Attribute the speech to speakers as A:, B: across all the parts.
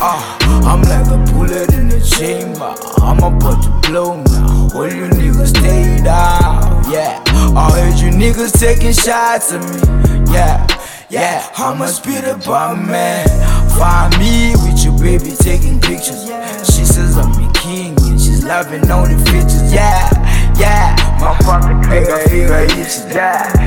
A: Uh, I'm like a bullet in the chamber. I'm about to blow now. All you niggas stay down. Yeah, I heard you niggas taking shots at me. Yeah, yeah, I'm a speed bomb man. Find me with your baby taking pictures. She says I'm a king and she's loving on the features. Yeah, yeah, my fucking nigga, nigga, you die.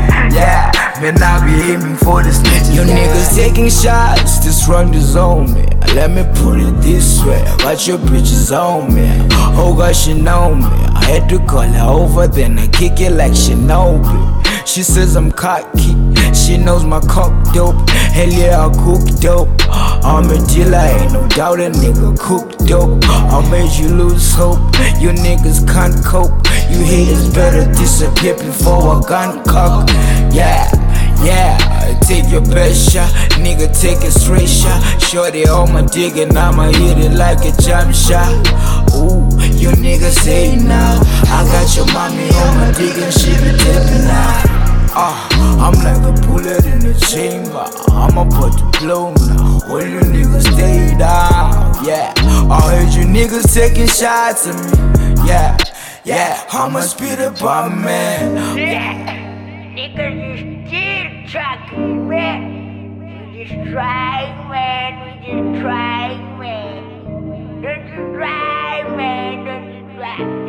A: Man, I be aiming for the snitches. You niggas taking shots, this run the zone, man. Let me put it this way, watch your bitches on me. Oh God, she know me. I had to call her over, then I kick it like she know me. She says I'm cocky, she knows my cock dope. Hell yeah, I cook dope. I'm a dealer, ain't no doubt a nigga cook dope. I made you lose hope, you niggas can't cope. You haters better disappear before a gun cock. Yeah, yeah. Take your best shot, nigga, take a straight shot. Shorty on my dick and I'ma hit it like a jump shot. Ooh, you niggas say now. I got your mommy on my dick and she be tipping now. Ah, I'm like a bullet in the chamber. I'm about to blow now. All you niggas stay down. Yeah, I heard you niggas taking shots at me. Yeah, yeah, I'm a speeder bomb man.
B: Yeah, niggas talking, man. We just man. We just man. Don't you try, man. Don't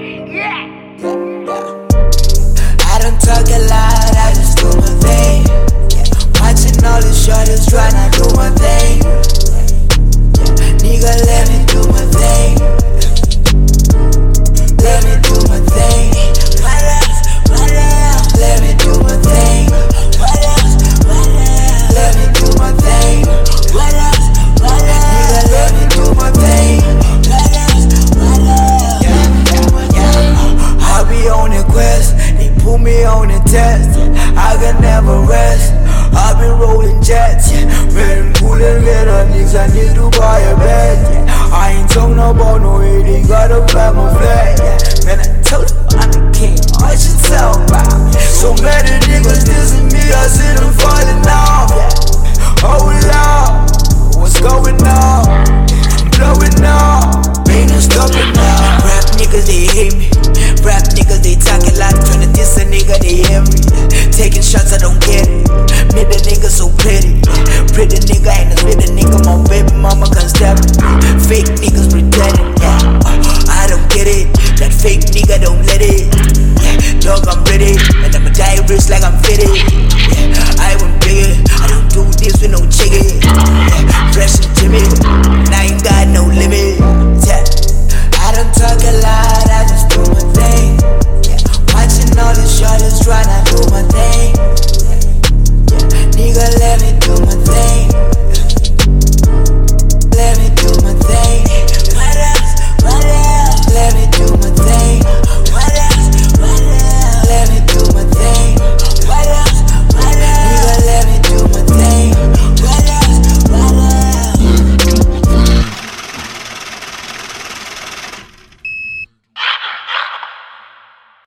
B: you. Yeah.
A: Need to buy a bed. Yeah. I ain't talking about no they gotta plant my flag. Yeah. Man, I told you I'm the king, I should tell about. So many niggas dissing me, I see them falling off. Yeah. Oh Lord, what's going on? I'm blowing up, ain't no stopping now. Rap niggas, they hate me. Rap niggas, they talk a lot. Tryna diss a nigga, they hear me. Taking shots, I don't it. Fake niggas pretending, yeah. Uh, I don't get it. That fake nigga don't let it. Yeah, dog, I'm ready. And I'ma die rich like I'm fitted.